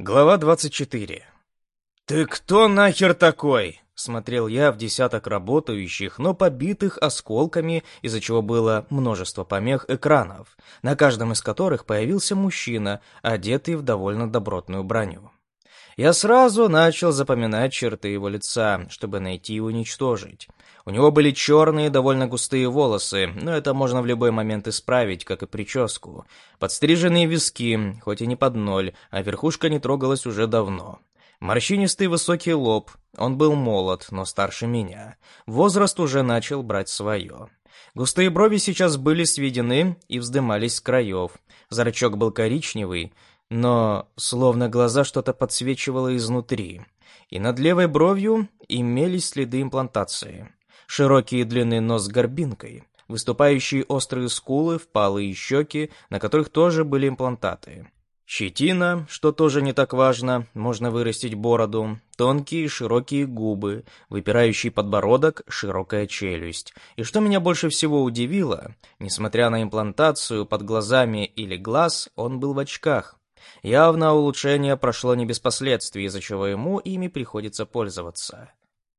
Глава 24. «Ты кто нахер такой?» Смотрел я в десяток работающих, но побитых осколками, из-за чего было множество помех экранов, на каждом из которых появился мужчина, одетый в довольно добротную броню. Я сразу начал запоминать черты его лица, чтобы найти и уничтожить. У него были черные, довольно густые волосы, но это можно в любой момент исправить, как и прическу. Подстриженные виски, хоть и не под ноль, а верхушка не трогалась уже давно. Морщинистый высокий лоб, он был молод, но старше меня. Возраст уже начал брать свое. Густые брови сейчас были сведены и вздымались с краев. Зрачок был коричневый, но словно глаза что-то подсвечивало изнутри. И над левой бровью имелись следы имплантации. Широкий и длинный нос с горбинкой, выступающие острые скулы, впалые щеки, на которых тоже были имплантаты. Щетина, что тоже не так важно, можно вырастить бороду, тонкие широкие губы, выпирающий подбородок, широкая челюсть. И что меня больше всего удивило, несмотря на имплантацию под глазами или глаз, он был в очках. Явно улучшение прошло не без последствий, из-за чего ему ими приходится пользоваться.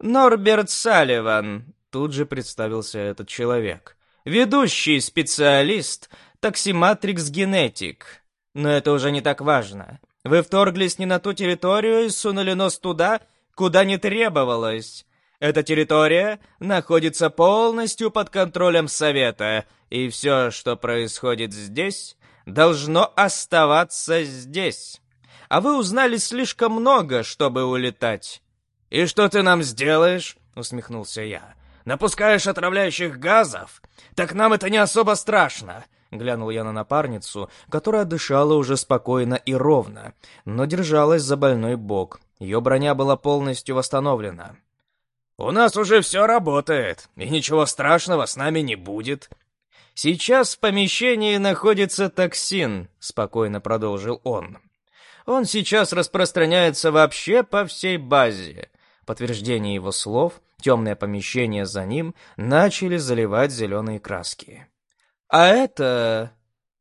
«Норберт Салливан», — тут же представился этот человек. «Ведущий специалист, токсиматрикс генетик. Но это уже не так важно. Вы вторглись не на ту территорию и сунули нос туда, куда не требовалось. Эта территория находится полностью под контролем Совета, и все, что происходит здесь, должно оставаться здесь. А вы узнали слишком много, чтобы улетать. И что ты нам сделаешь? усмехнулся я. Напускаешь отравляющих газов? Так нам это не особо страшно. Глянул я на напарницу, которая дышала уже спокойно и ровно, но держалась за больной бок. Ее броня была полностью восстановлена. «У нас уже все работает, и ничего страшного с нами не будет», «Сейчас в помещении находится токсин», — спокойно продолжил он. «Он сейчас распространяется вообще по всей базе». Подтверждение его слов, темное помещение за ним начали заливать зеленые краски. «А это...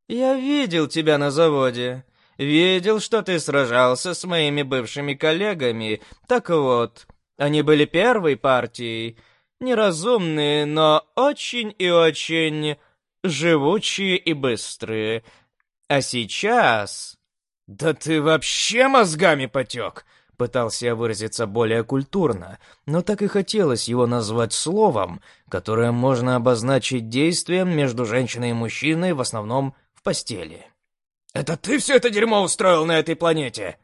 Я видел тебя на заводе. Видел, что ты сражался с моими бывшими коллегами. Так вот, они были первой партией. Неразумные, но очень и очень живучие и быстрые. А сейчас... «Да ты вообще мозгами потек!» Пытался выразиться более культурно, но так и хотелось его назвать словом, которое можно обозначить действием между женщиной и мужчиной, в основном в постели. «Это ты все это дерьмо устроил на этой планете?»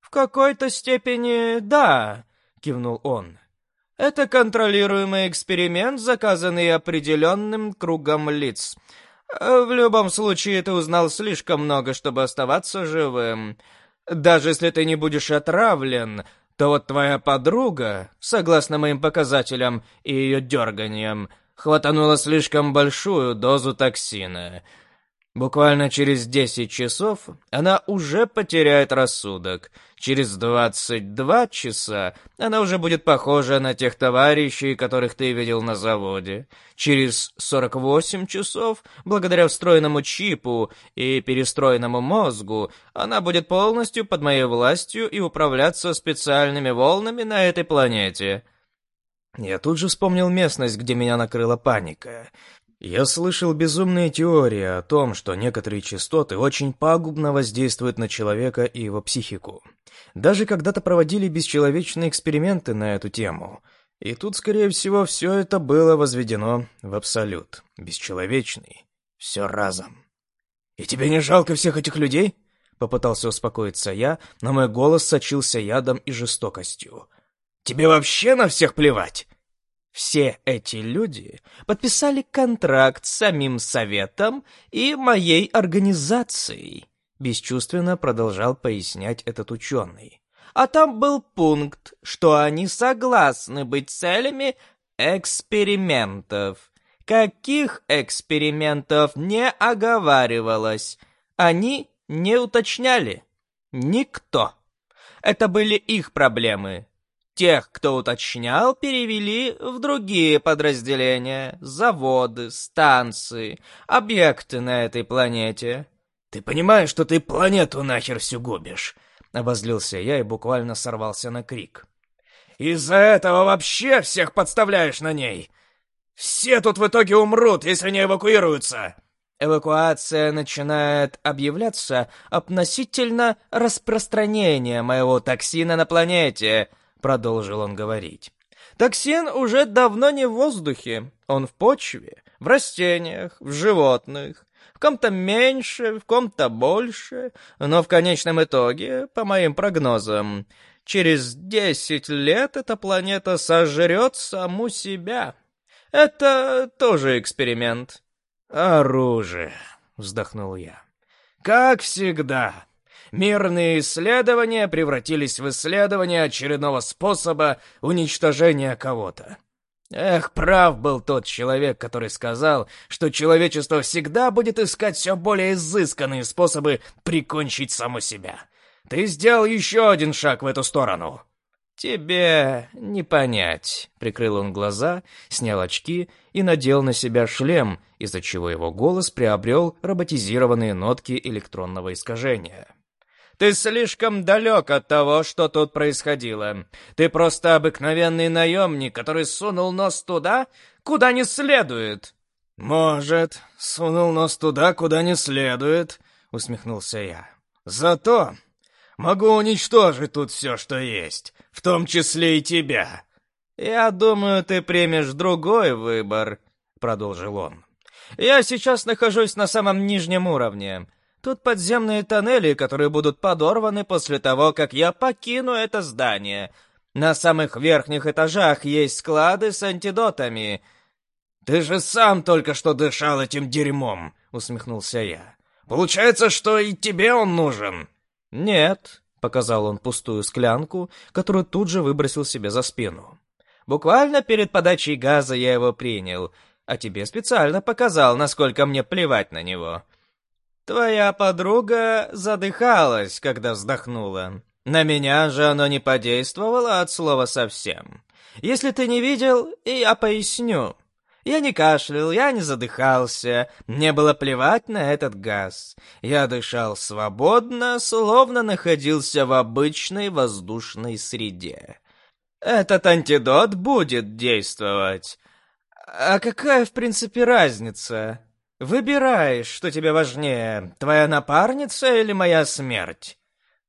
«В какой-то степени да», — кивнул он. Это контролируемый эксперимент, заказанный определенным кругом лиц. В любом случае, ты узнал слишком много, чтобы оставаться живым. Даже если ты не будешь отравлен, то вот твоя подруга, согласно моим показателям и ее дерганиям, хватанула слишком большую дозу токсина — Буквально через 10 часов она уже потеряет рассудок. Через 22 часа она уже будет похожа на тех товарищей, которых ты видел на заводе. Через 48 часов, благодаря встроенному чипу и перестроенному мозгу, она будет полностью под моей властью и управляться специальными волнами на этой планете. Я тут же вспомнил местность, где меня накрыла паника. Я слышал безумные теории о том, что некоторые частоты очень пагубно воздействуют на человека и его психику. Даже когда-то проводили бесчеловечные эксперименты на эту тему. И тут, скорее всего, все это было возведено в абсолют. Бесчеловечный. Все разом. «И тебе не жалко всех этих людей?» Попытался успокоиться я, но мой голос сочился ядом и жестокостью. «Тебе вообще на всех плевать?» Все эти люди подписали контракт с самим Советом и моей организацией, бесчувственно продолжал пояснять этот ученый. А там был пункт, что они согласны быть целями экспериментов. Каких экспериментов не оговаривалось, они не уточняли. Никто. Это были их проблемы, Тех, кто уточнял, перевели в другие подразделения, заводы, станции, объекты на этой планете. Ты понимаешь, что ты планету нахер всю губишь? — обозлился я и буквально сорвался на крик. «Из-за этого вообще всех подставляешь на ней! Все тут в итоге умрут, если не эвакуируются!» Эвакуация начинает объявляться относительно распространения моего токсина на планете, продолжил он говорить. Токсин уже давно не в воздухе, он в почве, в растениях, в животных, в ком-то меньше, в ком-то больше, но в конечном итоге, по моим прогнозам, через десять лет эта планета сожрет саму себя. Это тоже эксперимент. «Оружие», — вздохнул я. «Как всегда, мирные исследования превратились в исследования очередного способа уничтожения кого-то. Эх, прав был тот человек, который сказал, что человечество всегда будет искать все более изысканные способы прикончить само себя. Ты сделал еще один шаг в эту сторону». «Тебе не понять», — прикрыл он глаза, снял очки и надел на себя шлем, из-за чего его голос приобрел роботизированные нотки электронного искажения. «Ты слишком далек от того, что тут происходило. Ты просто обыкновенный наемник, который сунул нос туда, куда не следует». «Может, сунул нос туда, куда не следует», — усмехнулся я. «Зато могу уничтожить тут все, что есть, в том числе и тебя». «Я думаю, ты примешь другой выбор», — продолжил он. «Я сейчас нахожусь на самом нижнем уровне. Тут подземные тоннели, которые будут подорваны после того, как я покину это здание. На самых верхних этажах есть склады с антидотами». «Ты же сам только что дышал этим дерьмом», — усмехнулся я. «Получается, что и тебе он нужен?» «Нет», — показал он пустую склянку, которую тут же выбросил себе за спину. «Буквально перед подачей газа я его принял, а тебе специально показал, насколько мне плевать на него. Твоя подруга задыхалась, когда вздохнула. На меня же оно не подействовало от слова совсем. Если ты не видел, я поясню. Я не кашлял, я не задыхался, мне было плевать на этот газ. Я дышал свободно, словно находился в обычной воздушной среде. Этот антидот будет действовать. А какая, в принципе, разница? Выбирай, что тебе важнее, твоя напарница или моя смерть.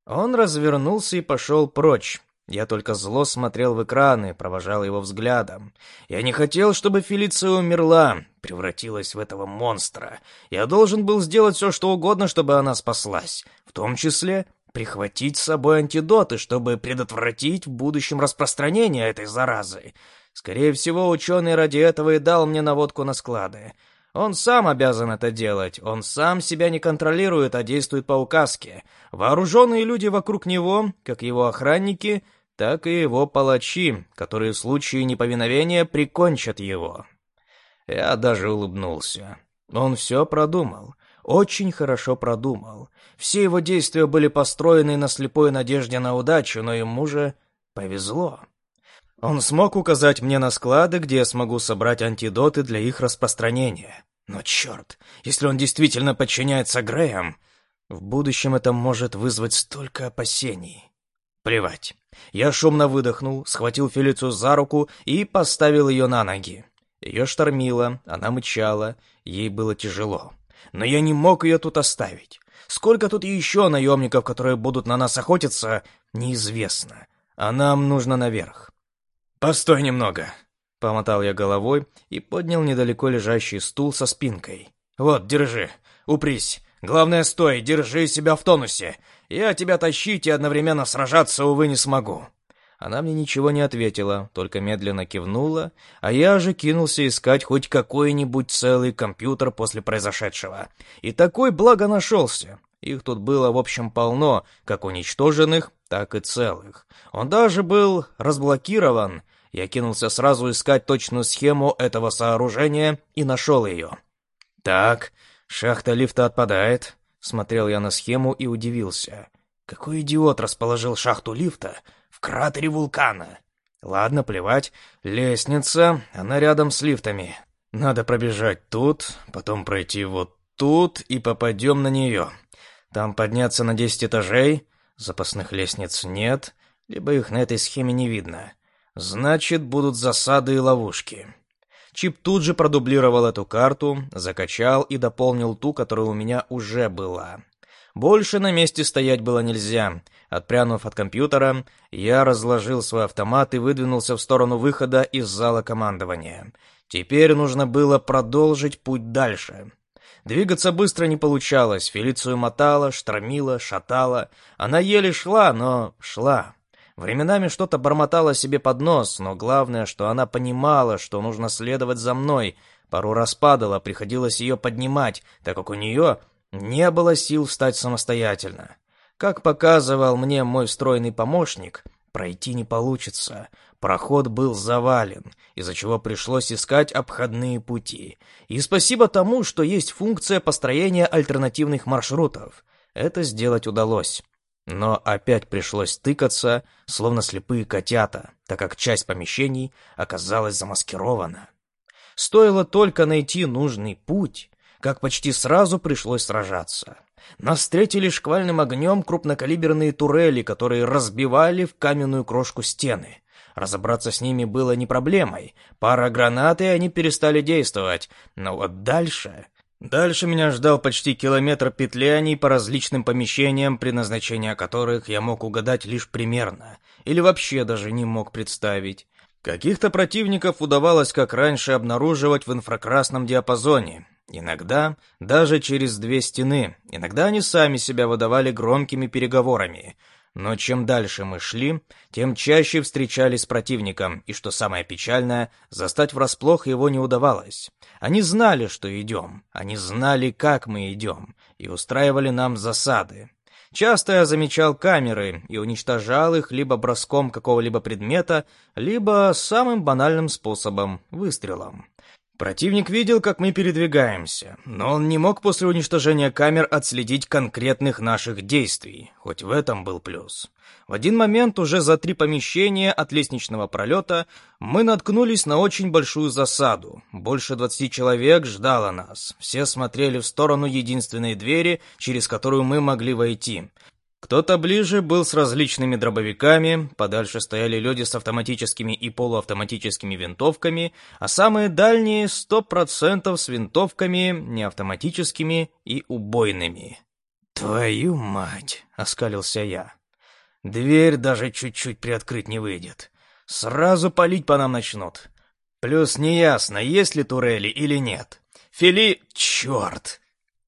Он развернулся и пошел прочь. Я только зло смотрел в экраны, провожал его взглядом. Я не хотел, чтобы Фелиция умерла, превратилась в этого монстра. Я должен был сделать все, что угодно, чтобы она спаслась. В том числе прихватить с собой антидоты, чтобы предотвратить в будущем распространение этой заразы. Скорее всего, ученый ради этого и дал мне наводку на склады. Он сам обязан это делать, он сам себя не контролирует, а действует по указке. Вооруженные люди вокруг него, как его охранники, так и его палачи, которые в случае неповиновения прикончат его. Я даже улыбнулся. Он все продумал. Очень хорошо продумал. Все его действия были построены на слепой надежде на удачу, но ему же повезло. Он смог указать мне на склады, где я смогу собрать антидоты для их распространения. Но черт, если он действительно подчиняется Греям, в будущем это может вызвать столько опасений. Плевать. Я шумно выдохнул, схватил Фелицию за руку и поставил ее на ноги. Ее штормило, она мычала, ей было тяжело. Но я не мог ее тут оставить. Сколько тут еще наемников, которые будут на нас охотиться, неизвестно. А нам нужно наверх. «Постой немного», — помотал я головой и поднял недалеко лежащий стул со спинкой. «Вот, держи, упрись. Главное, стой, держи себя в тонусе. Я тебя тащить и одновременно сражаться, увы, не смогу». Она мне ничего не ответила, только медленно кивнула, а я же кинулся искать хоть какой-нибудь целый компьютер после произошедшего. И такой благо нашелся. Их тут было, в общем, полно, как уничтоженных, так и целых. Он даже был разблокирован, я кинулся сразу искать точную схему этого сооружения и нашел ее. «Так, шахта лифта отпадает», — смотрел я на схему и удивился. «Какой идиот расположил шахту лифта в кратере вулкана?» «Ладно, плевать. Лестница, она рядом с лифтами. Надо пробежать тут, потом пройти вот тут и попадем на нее. Там подняться на десять этажей, Запасных лестниц нет, либо их на этой схеме не видно. Значит, будут засады и ловушки. Чип тут же продублировал эту карту, закачал и дополнил ту, которая у меня уже была. Больше на месте стоять было нельзя. Отпрянув от компьютера, я разложил свой автомат и выдвинулся в сторону выхода из зала командования. Теперь нужно было продолжить путь дальше. Двигаться быстро не получалось, Фелицию мотала, штормила, шатала. Она еле шла, но шла. Временами что-то бормотала себе под нос, но главное, что она понимала, что нужно следовать за мной. Пару раз падала, приходилось ее поднимать, так как у нее не было сил встать самостоятельно. Как показывал мне мой стройный помощник, пройти не получится. Проход был завален, из-за чего пришлось искать обходные пути. И спасибо тому, что есть функция построения альтернативных маршрутов. Это сделать удалось. Но опять пришлось тыкаться, словно слепые котята, так как часть помещений оказалась замаскирована. Стоило только найти нужный путь, как почти сразу пришлось сражаться. Нас встретили шквальным огнем крупнокалиберные турели, которые разбивали в каменную крошку стены. Разобраться с ними было не проблемой. Пара гранат, и они перестали действовать. Но вот дальше... Дальше меня ждал почти километр петляний по различным помещениям, предназначения которых я мог угадать лишь примерно, или вообще даже не мог представить. Каких-то противников удавалось, как раньше, обнаруживать в инфракрасном диапазоне, Иногда даже через две стены, иногда они сами себя выдавали громкими переговорами. Но чем дальше мы шли, тем чаще встречались с противником, и, что самое печальное, застать врасплох его не удавалось. Они знали, что идем, они знали, как мы идем, и устраивали нам засады. Часто я замечал камеры и уничтожал их либо броском какого-либо предмета, либо самым банальным способом — выстрелом. Противник видел, как мы передвигаемся, но он не мог после уничтожения камер отследить конкретных наших действий, хоть в этом был плюс. В один момент уже за три помещения от лестничного пролета мы наткнулись на очень большую засаду. Больше двадцати человек ждало нас. Все смотрели в сторону единственной двери, через которую мы могли войти. Кто-то ближе был с различными дробовиками, подальше стояли люди с автоматическими и полуавтоматическими винтовками, а самые дальние сто процентов с винтовками, неавтоматическими и убойными. «Твою мать!» — оскалился я. «Дверь даже чуть-чуть приоткрыть не выйдет. Сразу палить по нам начнут. Плюс неясно, есть ли турели или нет. Фили... Черт!»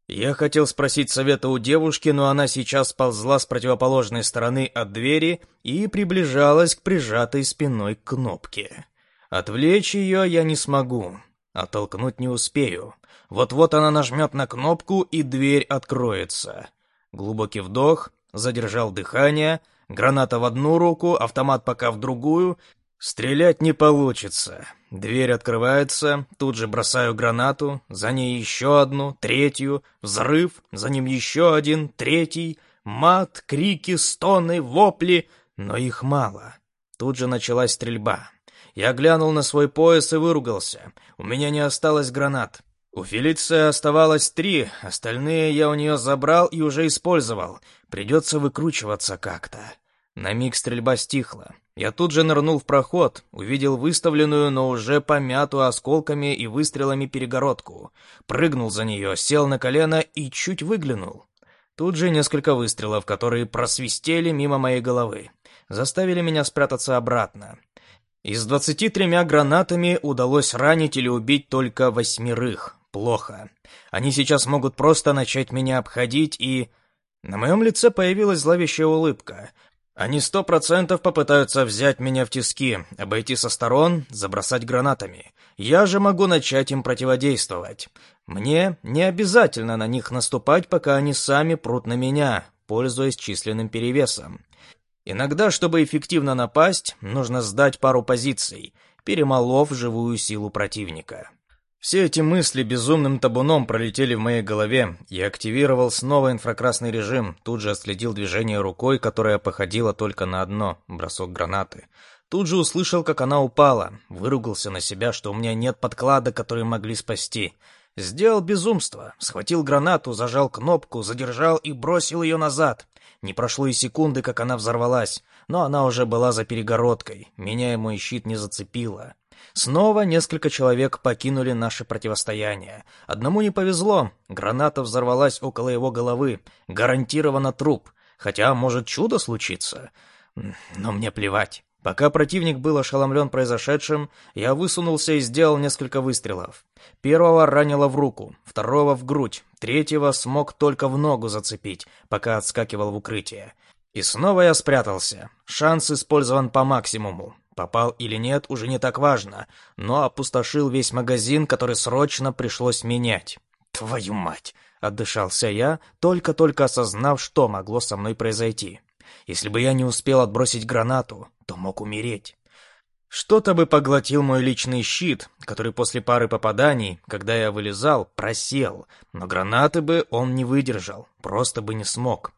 Я хотел спросить совета у девушки, но она сейчас ползла с противоположной стороны от двери и приближалась к прижатой спиной кнопке. Отвлечь ее я не смогу, оттолкнуть не успею. Вот-вот она нажмет на кнопку, и дверь откроется. Глубокий вдох, задержал дыхание, граната в одну руку, автомат пока в другую, Стрелять не получится. Дверь открывается, тут же бросаю гранату, за ней еще одну, третью, взрыв, за ним еще один, третий, мат, крики, стоны, вопли, но их мало. Тут же началась стрельба. Я глянул на свой пояс и выругался. У меня не осталось гранат. У Фелиции оставалось три, остальные я у нее забрал и уже использовал. Придется выкручиваться как-то. На миг стрельба стихла. Я тут же нырнул в проход, увидел выставленную, но уже помятую осколками и выстрелами перегородку. Прыгнул за нее, сел на колено и чуть выглянул. Тут же несколько выстрелов, которые просвистели мимо моей головы. Заставили меня спрятаться обратно. Из двадцати тремя гранатами удалось ранить или убить только восьмерых. Плохо. Они сейчас могут просто начать меня обходить и... На моем лице появилась зловещая улыбка. Они сто процентов попытаются взять меня в тиски, обойти со сторон, забросать гранатами. Я же могу начать им противодействовать. Мне не обязательно на них наступать, пока они сами прут на меня, пользуясь численным перевесом. Иногда, чтобы эффективно напасть, нужно сдать пару позиций, перемолов живую силу противника. Все эти мысли безумным табуном пролетели в моей голове. Я активировал снова инфракрасный режим, тут же отследил движение рукой, которая походила только на одно — бросок гранаты. Тут же услышал, как она упала, выругался на себя, что у меня нет подклада, которые могли спасти. Сделал безумство, схватил гранату, зажал кнопку, задержал и бросил ее назад. Не прошло и секунды, как она взорвалась, но она уже была за перегородкой, меня и мой щит не зацепило. Снова несколько человек покинули наше противостояние. Одному не повезло, граната взорвалась около его головы, гарантированно труп, хотя, может, чудо случится. Но мне плевать. Пока противник был ошеломлен произошедшим, я высунулся и сделал несколько выстрелов. Первого ранило в руку, второго в грудь, третьего смог только в ногу зацепить, пока отскакивал в укрытие. И снова я спрятался. Шанс использован по максимуму. Попал или нет, уже не так важно, но опустошил весь магазин, который срочно пришлось менять. Твою мать! Отдышался я, только-только осознав, что могло со мной произойти. Если бы я не успел отбросить гранату, то мог умереть. Что-то бы поглотил мой личный щит, который после пары попаданий, когда я вылезал, просел, но гранаты бы он не выдержал, просто бы не смог.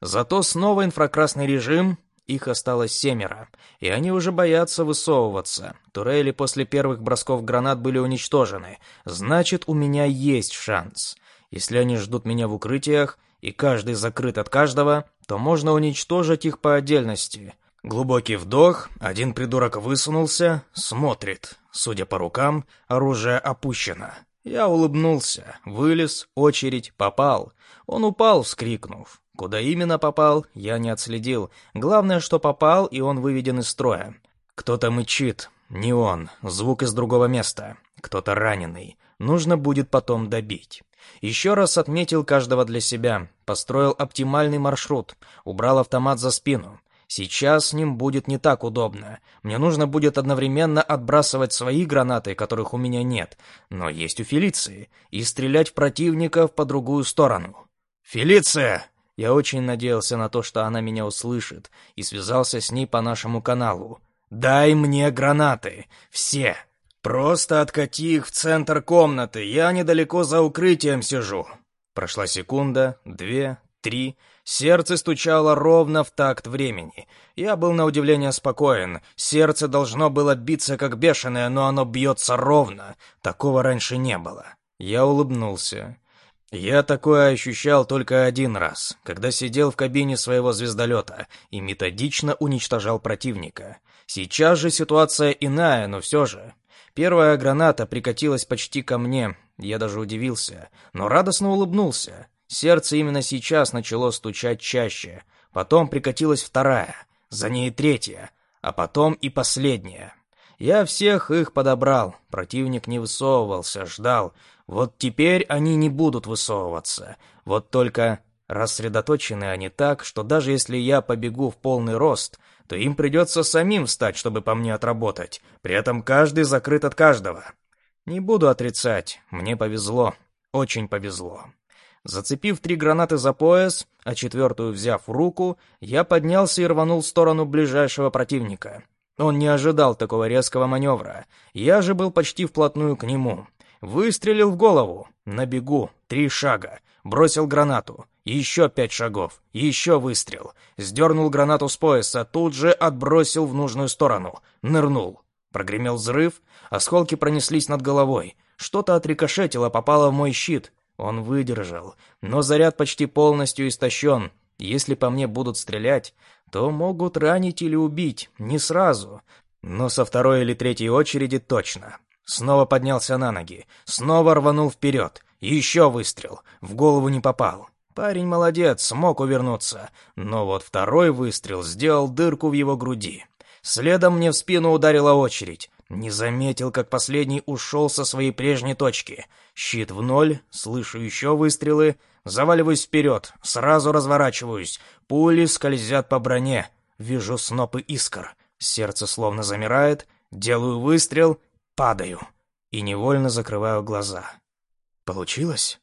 Зато снова инфракрасный режим, их осталось семеро, и они уже боятся высовываться. Турели после первых бросков гранат были уничтожены, значит, у меня есть шанс. Если они ждут меня в укрытиях, и каждый закрыт от каждого, то можно уничтожить их по отдельности. Глубокий вдох, один придурок высунулся, смотрит. Судя по рукам, оружие опущено. Я улыбнулся, вылез, очередь, попал. Он упал, вскрикнув. Куда именно попал, я не отследил. Главное, что попал, и он выведен из строя. Кто-то мычит. Не он. Звук из другого места. Кто-то раненый. Нужно будет потом добить. Еще раз отметил каждого для себя, построил оптимальный маршрут, убрал автомат за спину. Сейчас с ним будет не так удобно. Мне нужно будет одновременно отбрасывать свои гранаты, которых у меня нет, но есть у Фелиции, и стрелять в противников по другую сторону. «Фелиция!» Я очень надеялся на то, что она меня услышит, и связался с ней по нашему каналу. «Дай мне гранаты! Все!» «Просто откати их в центр комнаты, я недалеко за укрытием сижу». Прошла секунда, две, три. Сердце стучало ровно в такт времени. Я был на удивление спокоен. Сердце должно было биться как бешеное, но оно бьется ровно. Такого раньше не было. Я улыбнулся. Я такое ощущал только один раз, когда сидел в кабине своего звездолета и методично уничтожал противника. Сейчас же ситуация иная, но все же. Первая граната прикатилась почти ко мне. Я даже удивился, но радостно улыбнулся. Сердце именно сейчас начало стучать чаще. Потом прикатилась вторая, за ней третья, а потом и последняя. Я всех их подобрал. Противник не высовывался, ждал. Вот теперь они не будут высовываться. Вот только рассредоточены они так, что даже если я побегу в полный рост, то им придется самим встать, чтобы по мне отработать. При этом каждый закрыт от каждого. Не буду отрицать, мне повезло. Очень повезло. Зацепив три гранаты за пояс, а четвертую взяв в руку, я поднялся и рванул в сторону ближайшего противника. Он не ожидал такого резкого маневра. Я же был почти вплотную к нему. Выстрелил в голову. На бегу. Три шага. Бросил гранату. Еще пять шагов. Еще выстрел. Сдернул гранату с пояса, тут же отбросил в нужную сторону. Нырнул. Прогремел взрыв, осколки пронеслись над головой. Что-то отрикошетило, попало в мой щит. Он выдержал, но заряд почти полностью истощен. Если по мне будут стрелять, то могут ранить или убить, не сразу, но со второй или третьей очереди точно. Снова поднялся на ноги, снова рванул вперед. Еще выстрел, в голову не попал. Парень молодец, смог увернуться, но вот второй выстрел сделал дырку в его груди. Следом мне в спину ударила очередь. Не заметил, как последний ушел со своей прежней точки. Щит в ноль, слышу еще выстрелы, заваливаюсь вперед, сразу разворачиваюсь. Пули скользят по броне. Вижу снопы искр. Сердце словно замирает, делаю выстрел, падаю и невольно закрываю глаза. Получилось?